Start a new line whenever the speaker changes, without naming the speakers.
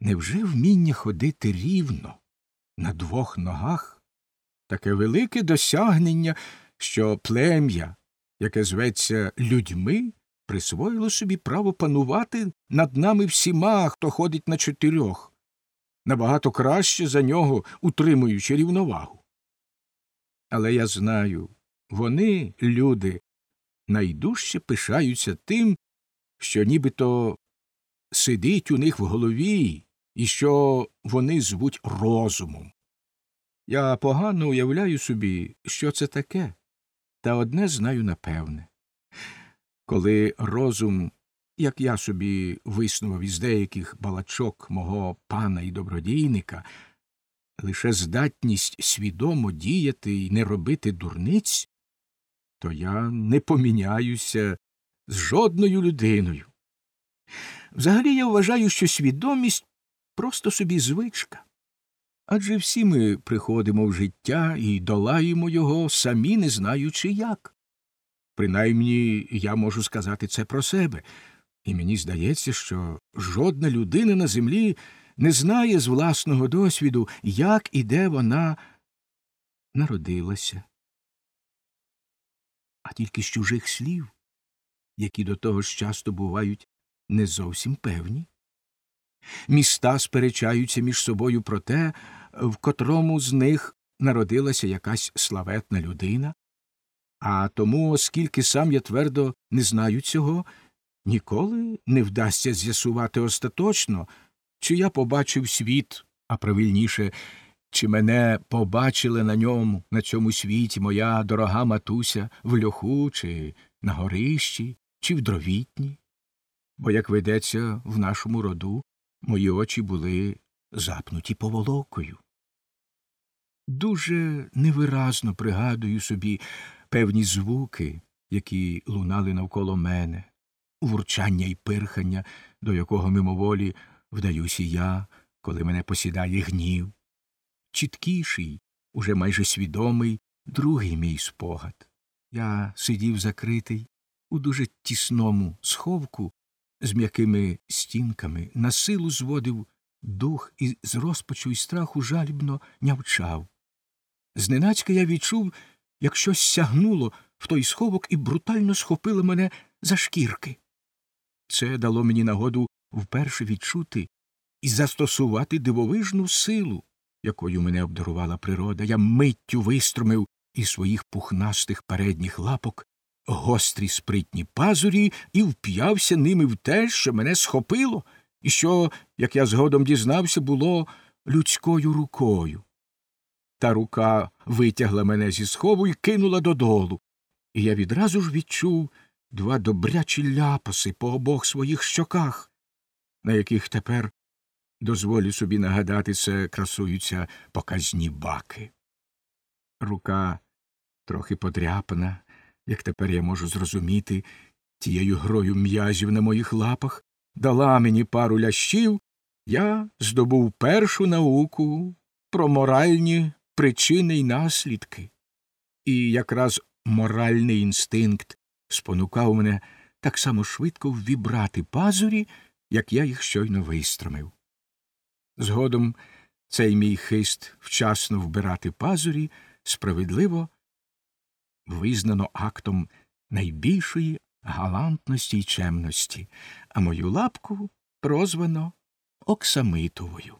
Невже вміння ходити рівно на двох ногах таке велике досягнення, що плем'я, яке зветься людьми, присвоїло собі право панувати над нами всіма, хто ходить на чотирьох, набагато краще за нього, утримуючи рівновагу. Але я знаю, вони, люди, найдужче пишаються тим, що нібито сидить у них в голові і що вони звуть розумом. Я погано уявляю собі, що це таке, та одне знаю напевне. Коли розум, як я собі виснував із деяких балачок мого пана і добродійника, лише здатність свідомо діяти і не робити дурниць, то я не поміняюся з жодною людиною. Взагалі я вважаю, що свідомість просто собі звичка. Адже всі ми приходимо в життя і долаємо його, самі не знаючи як. Принаймні я можу сказати це про себе, і мені здається, що жодна людина на землі не знає з власного досвіду, як і де вона народилася. А тільки з чужих слів, які до того ж часто бувають не зовсім певні. Міста сперечаються між собою про те, в котрому з них народилася якась славетна людина, а тому, оскільки сам я твердо не знаю цього, ніколи не вдасться з'ясувати остаточно, чи я побачив світ, а правильніше, чи мене побачили на ньому, на цьому світі моя дорога матуся в льоху, чи на горищі, чи в дровітні. Бо, як ведеться в нашому роду, мої очі були запнуті поволокою. Дуже невиразно пригадую собі певні звуки, які лунали навколо мене, вурчання й пирхання, до якого мимоволі вдаюся я, коли мене посідає гнів. Чіткіший, уже майже свідомий, другий мій спогад. Я сидів закритий у дуже тісному сховку з м'якими стінками, на силу зводив дух і з розпачу й страху жалібно нявчав. Зненацька я відчув, як щось сягнуло в той сховок і брутально схопило мене за шкірки. Це дало мені нагоду вперше відчути і застосувати дивовижну силу, якою мене обдарувала природа. Я миттю виструмив із своїх пухнастих передніх лапок гострі спритні пазурі і вп'явся ними в те, що мене схопило, і що, як я згодом дізнався, було людською рукою. Та рука витягла мене зі схову і кинула додолу, і я відразу ж відчув два добрячі ляпаси по обох своїх щоках, на яких тепер, дозволю собі нагадати це, красуються показні баки. Рука трохи подряпана, як тепер я можу зрозуміти, тією грою м'язів на моїх лапах, дала мені пару лящів, я здобув першу науку про моральні причини й наслідки. І якраз моральний інстинкт спонукав мене так само швидко ввібрати пазурі, як я їх щойно вистромив. Згодом цей мій хист вчасно вбирати пазурі справедливо визнано актом найбільшої галантності й чемності, а мою лапку прозвано Оксамитовою.